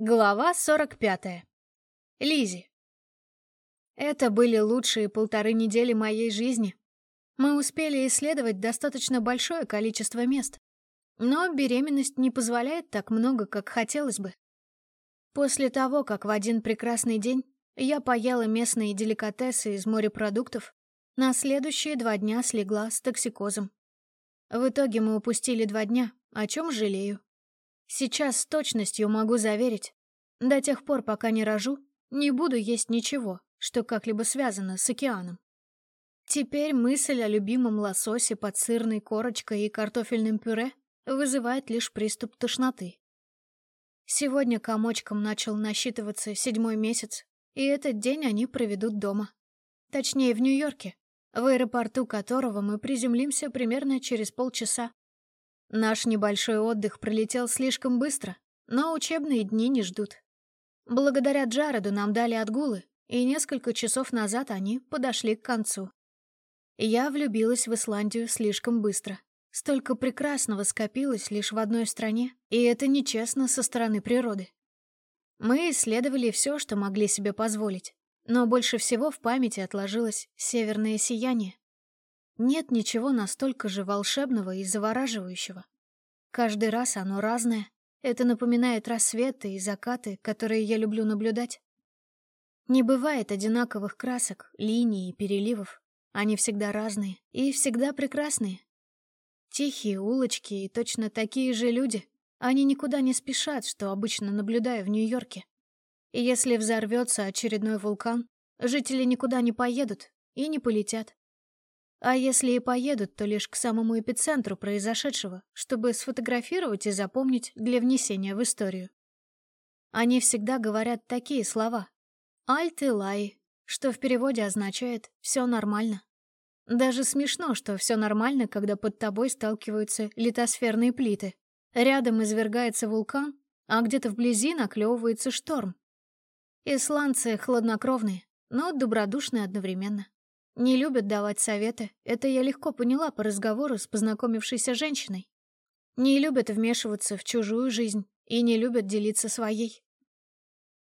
Глава 45. Лизи. Это были лучшие полторы недели моей жизни. Мы успели исследовать достаточно большое количество мест. Но беременность не позволяет так много, как хотелось бы. После того, как в один прекрасный день я поела местные деликатесы из морепродуктов, на следующие два дня слегла с токсикозом. В итоге мы упустили два дня, о чем жалею. Сейчас с точностью могу заверить, до тех пор, пока не рожу, не буду есть ничего, что как-либо связано с океаном. Теперь мысль о любимом лососе под сырной корочкой и картофельным пюре вызывает лишь приступ тошноты. Сегодня комочком начал насчитываться седьмой месяц, и этот день они проведут дома. Точнее, в Нью-Йорке, в аэропорту которого мы приземлимся примерно через полчаса. Наш небольшой отдых пролетел слишком быстро, но учебные дни не ждут. Благодаря Джареду нам дали отгулы, и несколько часов назад они подошли к концу. Я влюбилась в Исландию слишком быстро. Столько прекрасного скопилось лишь в одной стране, и это нечестно со стороны природы. Мы исследовали все, что могли себе позволить, но больше всего в памяти отложилось северное сияние. Нет ничего настолько же волшебного и завораживающего. Каждый раз оно разное. Это напоминает рассветы и закаты, которые я люблю наблюдать. Не бывает одинаковых красок, линий и переливов. Они всегда разные и всегда прекрасные. Тихие улочки и точно такие же люди. Они никуда не спешат, что обычно наблюдаю в Нью-Йорке. И если взорвется очередной вулкан, жители никуда не поедут и не полетят. А если и поедут, то лишь к самому эпицентру произошедшего, чтобы сфотографировать и запомнить для внесения в историю. Они всегда говорят такие слова. «Альт и лай», что в переводе означает «все нормально». Даже смешно, что все нормально, когда под тобой сталкиваются литосферные плиты. Рядом извергается вулкан, а где-то вблизи наклевывается шторм. Исландцы хладнокровные, но добродушные одновременно. Не любят давать советы, это я легко поняла по разговору с познакомившейся женщиной. Не любят вмешиваться в чужую жизнь и не любят делиться своей.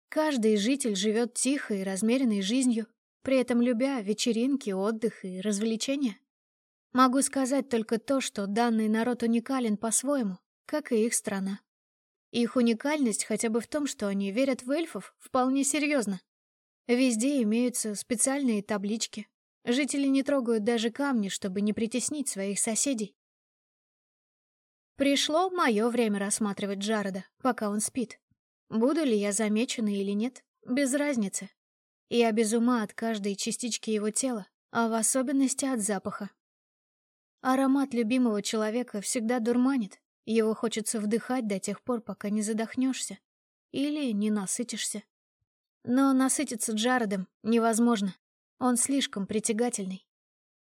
Каждый житель живет тихой и размеренной жизнью, при этом любя вечеринки, отдых и развлечения. Могу сказать только то, что данный народ уникален по-своему, как и их страна. Их уникальность хотя бы в том, что они верят в эльфов вполне серьезно. Везде имеются специальные таблички, Жители не трогают даже камни, чтобы не притеснить своих соседей. Пришло мое время рассматривать Джареда, пока он спит. Буду ли я замечена или нет, без разницы. Я без ума от каждой частички его тела, а в особенности от запаха. Аромат любимого человека всегда дурманит, его хочется вдыхать до тех пор, пока не задохнешься или не насытишься. Но насытиться Джаредом невозможно. Он слишком притягательный.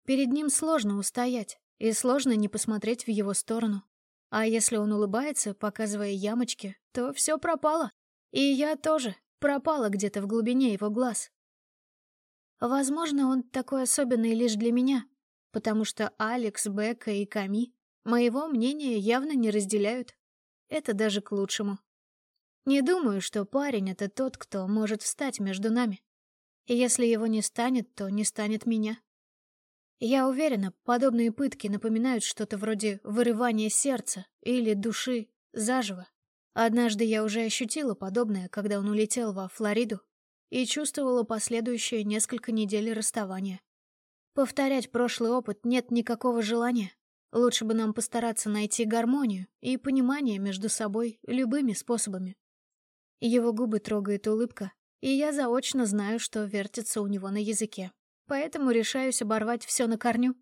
Перед ним сложно устоять, и сложно не посмотреть в его сторону. А если он улыбается, показывая ямочки, то все пропало. И я тоже пропала где-то в глубине его глаз. Возможно, он такой особенный лишь для меня, потому что Алекс, Бека и Ками моего мнения явно не разделяют. Это даже к лучшему. Не думаю, что парень — это тот, кто может встать между нами. И если его не станет, то не станет меня. Я уверена, подобные пытки напоминают что-то вроде вырывания сердца или души заживо. Однажды я уже ощутила подобное, когда он улетел во Флориду и чувствовала последующие несколько недель расставания. Повторять прошлый опыт нет никакого желания. Лучше бы нам постараться найти гармонию и понимание между собой любыми способами. Его губы трогает улыбка, и я заочно знаю, что вертится у него на языке. Поэтому решаюсь оборвать все на корню.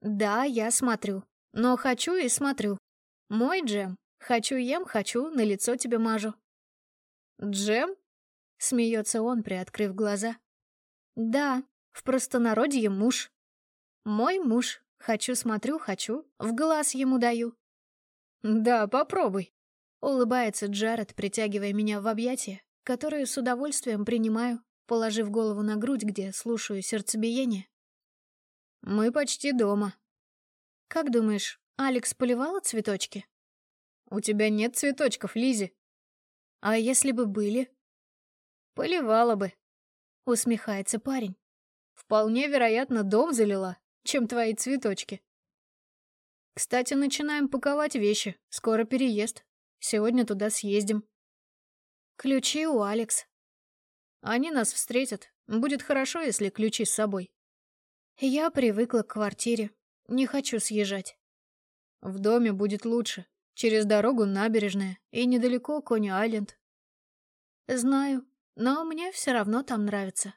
Да, я смотрю. Но хочу и смотрю. Мой джем. Хочу ем, хочу, на лицо тебе мажу. Джем? Смеется он, приоткрыв глаза. Да, в простонародье муж. Мой муж. Хочу, смотрю, хочу, в глаз ему даю. Да, попробуй. Улыбается Джаред, притягивая меня в объятия, которые с удовольствием принимаю, положив голову на грудь, где слушаю сердцебиение. Мы почти дома. Как думаешь, Алекс поливала цветочки? У тебя нет цветочков, Лизи. А если бы были? Поливала бы, усмехается парень. Вполне вероятно, дом залила, чем твои цветочки. Кстати, начинаем паковать вещи. Скоро переезд. Сегодня туда съездим. Ключи у Алекс. Они нас встретят. Будет хорошо, если ключи с собой. Я привыкла к квартире. Не хочу съезжать. В доме будет лучше. Через дорогу набережная и недалеко Кони-Айленд. Знаю, но мне все равно там нравится.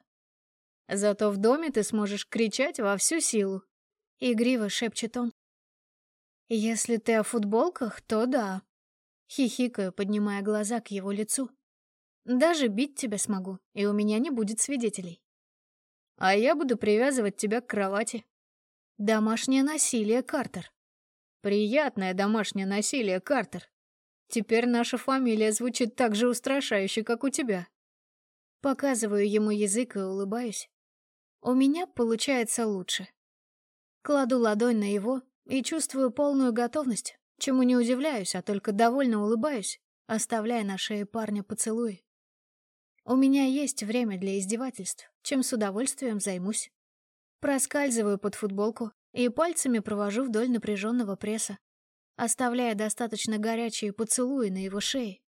Зато в доме ты сможешь кричать во всю силу. Игриво шепчет он. Если ты о футболках, то да. Хихикаю, поднимая глаза к его лицу. Даже бить тебя смогу, и у меня не будет свидетелей. А я буду привязывать тебя к кровати. Домашнее насилие, Картер. Приятное домашнее насилие, Картер. Теперь наша фамилия звучит так же устрашающе, как у тебя. Показываю ему язык и улыбаюсь. У меня получается лучше. Кладу ладонь на его и чувствую полную готовность, чему не удивляюсь, а только довольно улыбаюсь, оставляя на шее парня поцелуй. У меня есть время для издевательств, чем с удовольствием займусь. Проскальзываю под футболку и пальцами провожу вдоль напряженного пресса, оставляя достаточно горячие поцелуи на его шее.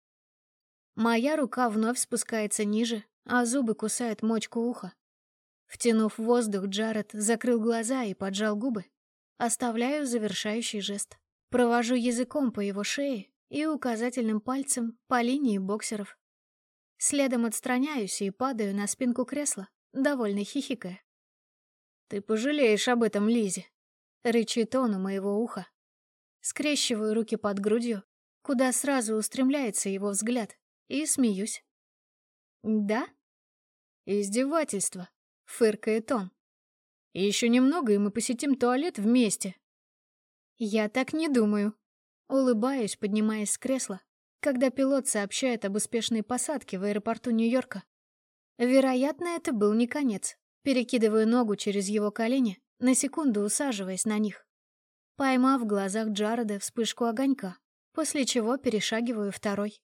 Моя рука вновь спускается ниже, а зубы кусают мочку уха. Втянув воздух, Джаред закрыл глаза и поджал губы. Оставляю завершающий жест. Провожу языком по его шее и указательным пальцем по линии боксеров. Следом отстраняюсь и падаю на спинку кресла, довольно хихикая. «Ты пожалеешь об этом, Лизе, рычит он у моего уха. Скрещиваю руки под грудью, куда сразу устремляется его взгляд, и смеюсь. «Да?» «Издевательство», — фыркает он. «Еще немного, и мы посетим туалет вместе». «Я так не думаю». Улыбаюсь, поднимаясь с кресла, когда пилот сообщает об успешной посадке в аэропорту Нью-Йорка. Вероятно, это был не конец. Перекидываю ногу через его колени, на секунду усаживаясь на них. Поймав в глазах Джареда вспышку огонька, после чего перешагиваю второй.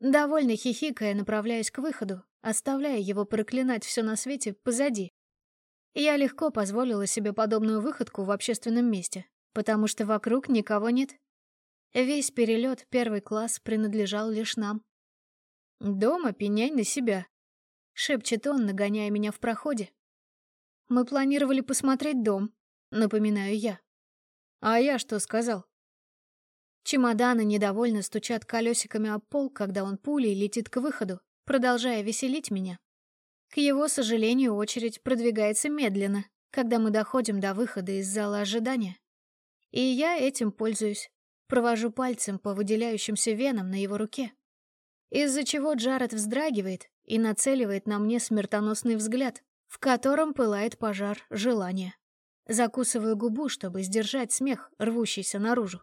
Довольно хихикая, направляюсь к выходу, оставляя его проклинать все на свете позади. Я легко позволила себе подобную выходку в общественном месте, потому что вокруг никого нет. Весь перелет первый класс принадлежал лишь нам. «Дома пеняй на себя», — шепчет он, нагоняя меня в проходе. «Мы планировали посмотреть дом», — напоминаю я. «А я что сказал?» Чемоданы недовольно стучат колесиками об пол, когда он пулей летит к выходу, продолжая веселить меня. К его сожалению, очередь продвигается медленно, когда мы доходим до выхода из зала ожидания. И я этим пользуюсь. Провожу пальцем по выделяющимся венам на его руке. Из-за чего Джаред вздрагивает и нацеливает на мне смертоносный взгляд, в котором пылает пожар желания. Закусываю губу, чтобы сдержать смех, рвущийся наружу.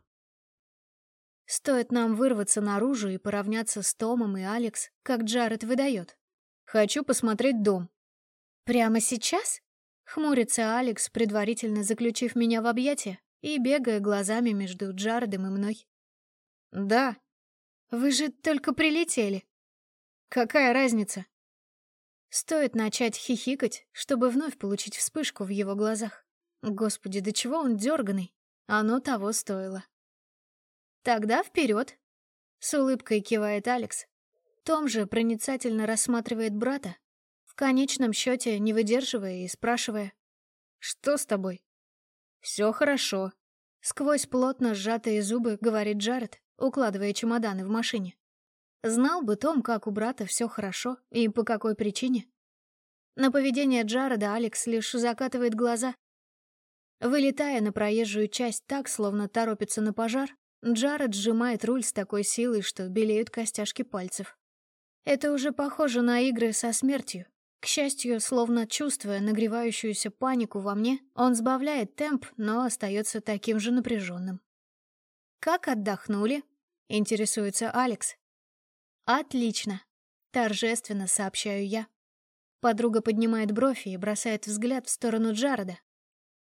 Стоит нам вырваться наружу и поравняться с Томом и Алекс, как Джаред выдает. «Хочу посмотреть дом». «Прямо сейчас?» — хмурится Алекс, предварительно заключив меня в объятия и бегая глазами между Джаредом и мной. «Да». «Вы же только прилетели». «Какая разница?» Стоит начать хихикать, чтобы вновь получить вспышку в его глазах. Господи, до чего он дерганый. Оно того стоило. «Тогда вперед!» С улыбкой кивает Алекс. Том же проницательно рассматривает брата, в конечном счете не выдерживая и спрашивая. «Что с тобой?» «Все хорошо», — сквозь плотно сжатые зубы говорит Джаред, укладывая чемоданы в машине. Знал бы Том, как у брата все хорошо и по какой причине. На поведение Джареда Алекс лишь закатывает глаза. Вылетая на проезжую часть так, словно торопится на пожар, Джаред сжимает руль с такой силой, что белеют костяшки пальцев. Это уже похоже на игры со смертью. К счастью, словно чувствуя нагревающуюся панику во мне, он сбавляет темп, но остается таким же напряженным. «Как отдохнули?» — интересуется Алекс. «Отлично!» — торжественно сообщаю я. Подруга поднимает бровь и бросает взгляд в сторону Джареда.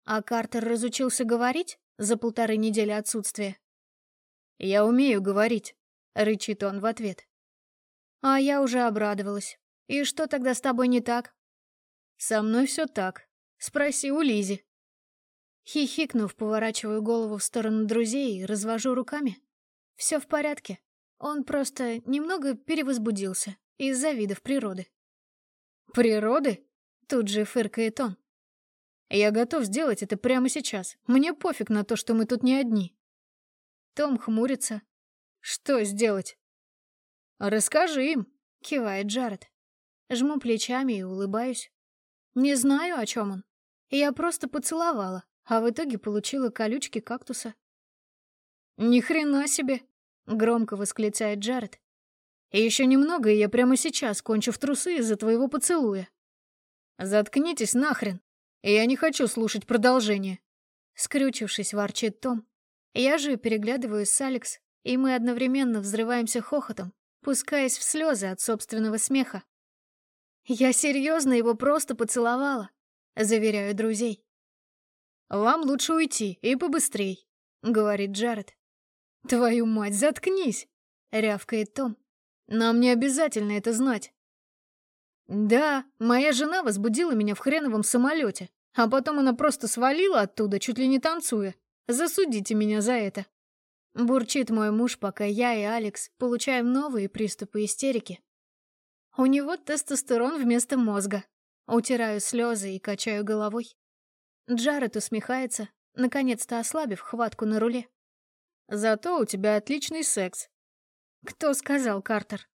А Картер разучился говорить за полторы недели отсутствия. «Я умею говорить», — рычит он в ответ. А я уже обрадовалась. И что тогда с тобой не так? Со мной все так. Спроси у Лизи. Хихикнув, поворачиваю голову в сторону друзей и развожу руками. Все в порядке. Он просто немного перевозбудился из-за видов природы. «Природы?» — тут же фыркает он. «Я готов сделать это прямо сейчас. Мне пофиг на то, что мы тут не одни». Том хмурится. «Что сделать?» «Расскажи им», — кивает Джаред. Жму плечами и улыбаюсь. Не знаю, о чем он. Я просто поцеловала, а в итоге получила колючки кактуса. «Ни хрена себе!» — громко восклицает Джаред. «И еще немного, и я прямо сейчас кончу в трусы из-за твоего поцелуя». «Заткнитесь нахрен! Я не хочу слушать продолжение!» Скрючившись, ворчит Том. Я же переглядываюсь с Алекс, и мы одновременно взрываемся хохотом, пускаясь в слезы от собственного смеха. Я серьезно его просто поцеловала, заверяю друзей. «Вам лучше уйти, и побыстрей», — говорит Джаред. «Твою мать, заткнись!» — рявкает Том. «Нам не обязательно это знать». «Да, моя жена возбудила меня в хреновом самолете, а потом она просто свалила оттуда, чуть ли не танцуя. Засудите меня за это». Бурчит мой муж, пока я и Алекс получаем новые приступы истерики. У него тестостерон вместо мозга. Утираю слезы и качаю головой. Джаред усмехается, наконец-то ослабив хватку на руле. «Зато у тебя отличный секс». «Кто сказал, Картер?»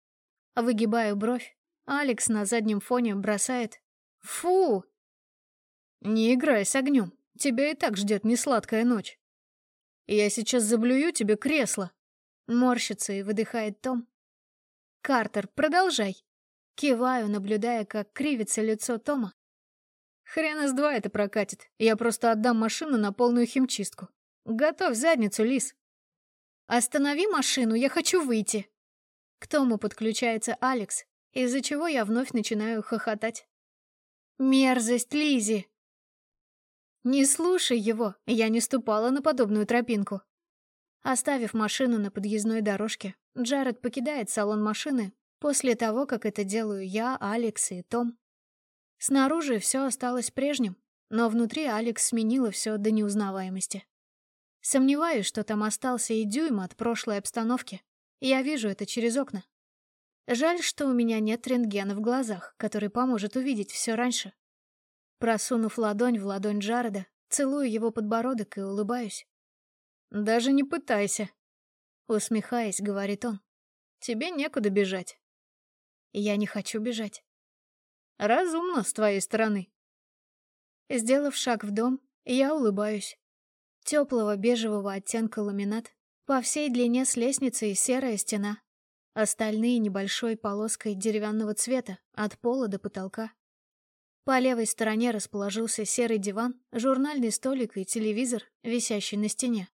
Выгибаю бровь. Алекс на заднем фоне бросает. «Фу!» «Не играй с огнем. Тебя и так ждет несладкая ночь. Я сейчас заблюю тебе кресло». Морщится и выдыхает Том. «Картер, продолжай». Киваю, наблюдая, как кривится лицо Тома. Хрен из два это прокатит. Я просто отдам машину на полную химчистку. Готовь задницу, Лис. Останови машину, я хочу выйти. К Тому подключается Алекс, из-за чего я вновь начинаю хохотать. Мерзость Лизи. Не слушай его, я не ступала на подобную тропинку. Оставив машину на подъездной дорожке, Джаред покидает салон машины После того, как это делаю я, Алекс и Том. Снаружи все осталось прежним, но внутри Алекс сменила все до неузнаваемости. Сомневаюсь, что там остался и дюйм от прошлой обстановки. Я вижу это через окна. Жаль, что у меня нет рентгена в глазах, который поможет увидеть все раньше. Просунув ладонь в ладонь Джареда, целую его подбородок и улыбаюсь. «Даже не пытайся», — усмехаясь, говорит он. «Тебе некуда бежать». Я не хочу бежать. Разумно с твоей стороны. Сделав шаг в дом, я улыбаюсь. Теплого бежевого оттенка ламинат, по всей длине с лестницей серая стена, остальные небольшой полоской деревянного цвета от пола до потолка. По левой стороне расположился серый диван, журнальный столик и телевизор, висящий на стене.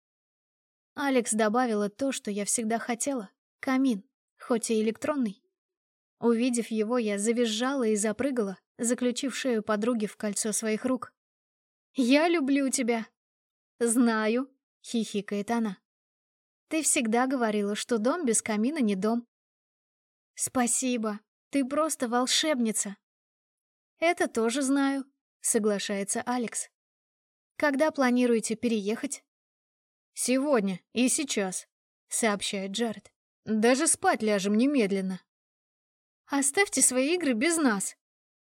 Алекс добавила то, что я всегда хотела — камин, хоть и электронный. Увидев его, я завизжала и запрыгала, заключив шею подруги в кольцо своих рук. «Я люблю тебя!» «Знаю», — хихикает она. «Ты всегда говорила, что дом без камина не дом». «Спасибо, ты просто волшебница». «Это тоже знаю», — соглашается Алекс. «Когда планируете переехать?» «Сегодня и сейчас», — сообщает Джаред. «Даже спать ляжем немедленно». «Оставьте свои игры без нас!»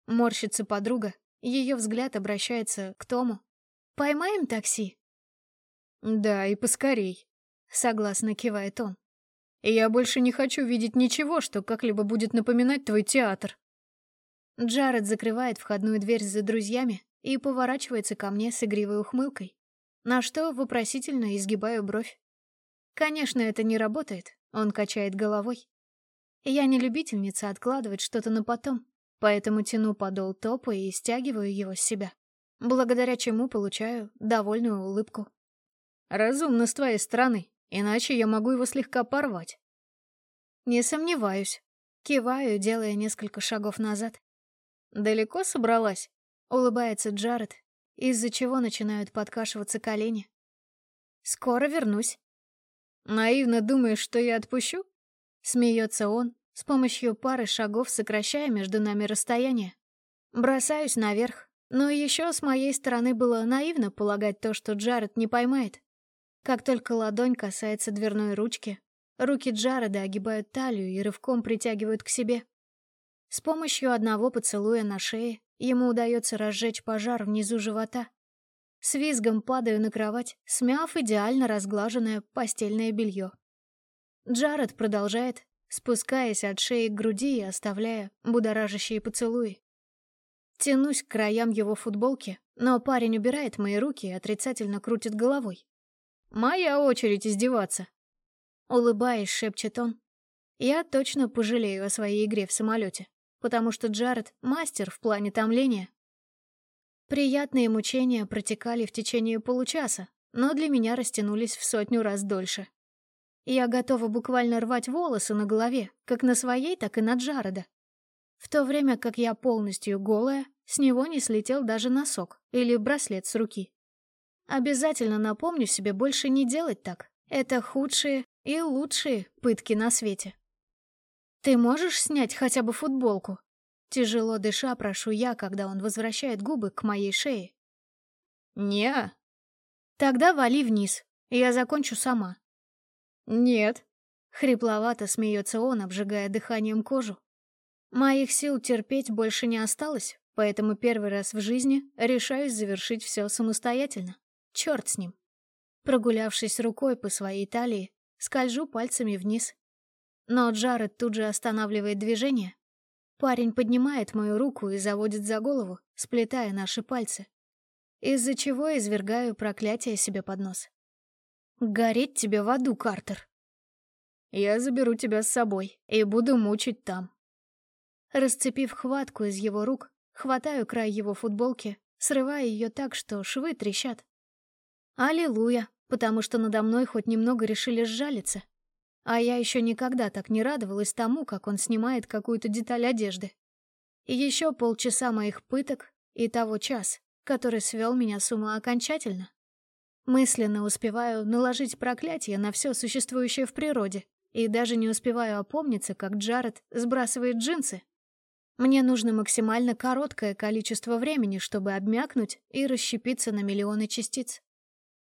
Морщится подруга, ее взгляд обращается к Тому. «Поймаем такси?» «Да, и поскорей», — согласно кивает он. «Я больше не хочу видеть ничего, что как-либо будет напоминать твой театр». Джаред закрывает входную дверь за друзьями и поворачивается ко мне с игривой ухмылкой, на что вопросительно изгибаю бровь. Конечно, это не работает, он качает головой. Я не любительница откладывать что-то на потом, поэтому тяну подол топа и стягиваю его с себя, благодаря чему получаю довольную улыбку. «Разумно с твоей стороны, иначе я могу его слегка порвать». «Не сомневаюсь», — киваю, делая несколько шагов назад. «Далеко собралась?» — улыбается Джаред, из-за чего начинают подкашиваться колени. «Скоро вернусь». «Наивно думаешь, что я отпущу?» Смеется он, с помощью пары шагов сокращая между нами расстояние. Бросаюсь наверх, но еще с моей стороны было наивно полагать то, что Джаред не поймает. Как только ладонь касается дверной ручки, руки Джареда огибают талию и рывком притягивают к себе. С помощью одного поцелуя на шее ему удается разжечь пожар внизу живота. С визгом падаю на кровать, смяв идеально разглаженное постельное белье. Джаред продолжает, спускаясь от шеи к груди и оставляя будоражащие поцелуи. Тянусь к краям его футболки, но парень убирает мои руки и отрицательно крутит головой. «Моя очередь издеваться!» Улыбаясь, шепчет он. Я точно пожалею о своей игре в самолете, потому что Джаред — мастер в плане томления. Приятные мучения протекали в течение получаса, но для меня растянулись в сотню раз дольше. Я готова буквально рвать волосы на голове, как на своей, так и на Джареда. В то время как я полностью голая, с него не слетел даже носок или браслет с руки. Обязательно напомню себе больше не делать так. Это худшие и лучшие пытки на свете. «Ты можешь снять хотя бы футболку?» Тяжело дыша, прошу я, когда он возвращает губы к моей шее. не «Тогда вали вниз, я закончу сама». «Нет». Хрипловато смеется он, обжигая дыханием кожу. Моих сил терпеть больше не осталось, поэтому первый раз в жизни решаюсь завершить все самостоятельно. Черт с ним. Прогулявшись рукой по своей талии, скольжу пальцами вниз. Но Джаред тут же останавливает движение. Парень поднимает мою руку и заводит за голову, сплетая наши пальцы. Из-за чего извергаю проклятие себе под нос. «Гореть тебе в аду, Картер!» «Я заберу тебя с собой и буду мучить там», Расцепив хватку из его рук, хватаю край его футболки, срывая ее так, что швы трещат. Аллилуйя, потому что надо мной хоть немного решили сжалиться. А я еще никогда так не радовалась тому, как он снимает какую-то деталь одежды. И еще полчаса моих пыток и того час, который свел меня с ума окончательно. Мысленно успеваю наложить проклятие на все существующее в природе и даже не успеваю опомниться, как Джаред сбрасывает джинсы, мне нужно максимально короткое количество времени, чтобы обмякнуть и расщепиться на миллионы частиц.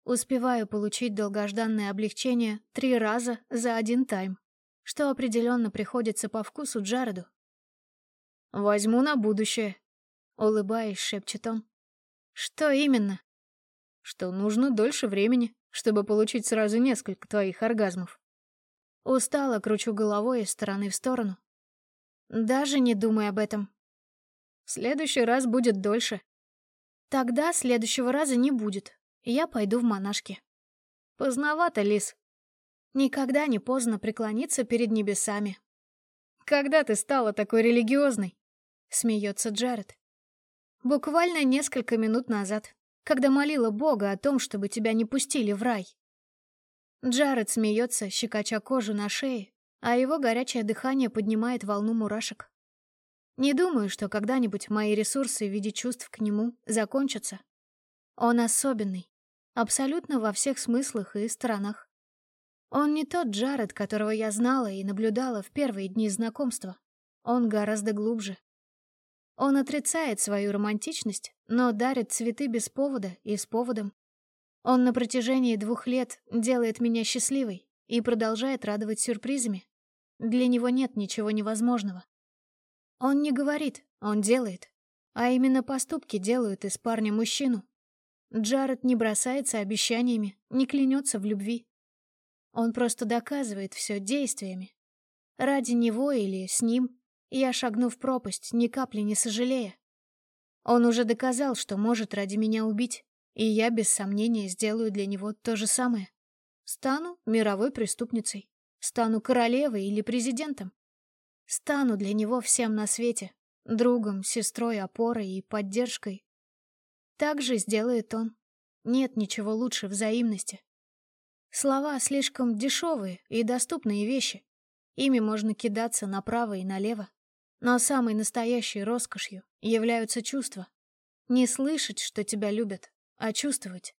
Успеваю получить долгожданное облегчение три раза за один тайм, что определенно приходится по вкусу Джареду. «Возьму на будущее», — улыбаясь, шепчет он. «Что именно?» «Что нужно дольше времени, чтобы получить сразу несколько твоих оргазмов». Устало кручу головой из стороны в сторону, даже не думай об этом. В следующий раз будет дольше. Тогда следующего раза не будет. Я пойду в монашки. Поздновато, Лис. Никогда не поздно преклониться перед небесами. Когда ты стала такой религиозной? Смеется Джаред. Буквально несколько минут назад, когда молила Бога о том, чтобы тебя не пустили в рай. Джаред смеется, щекоча кожу на шее, а его горячее дыхание поднимает волну мурашек. Не думаю, что когда-нибудь мои ресурсы в виде чувств к нему закончатся. Он особенный, абсолютно во всех смыслах и сторонах. Он не тот Джаред, которого я знала и наблюдала в первые дни знакомства. Он гораздо глубже. Он отрицает свою романтичность, но дарит цветы без повода и с поводом. Он на протяжении двух лет делает меня счастливой и продолжает радовать сюрпризами. Для него нет ничего невозможного. Он не говорит, он делает. А именно поступки делают из парня мужчину. Джаред не бросается обещаниями, не клянется в любви. Он просто доказывает все действиями. Ради него или с ним я шагну в пропасть, ни капли не сожалея. Он уже доказал, что может ради меня убить, и я без сомнения сделаю для него то же самое. Стану мировой преступницей. Стану королевой или президентом. Стану для него всем на свете. Другом, сестрой, опорой и поддержкой. Так же сделает он. Нет ничего лучше взаимности. Слова слишком дешевые и доступные вещи. Ими можно кидаться направо и налево. Но самой настоящей роскошью являются чувства. Не слышать, что тебя любят, а чувствовать.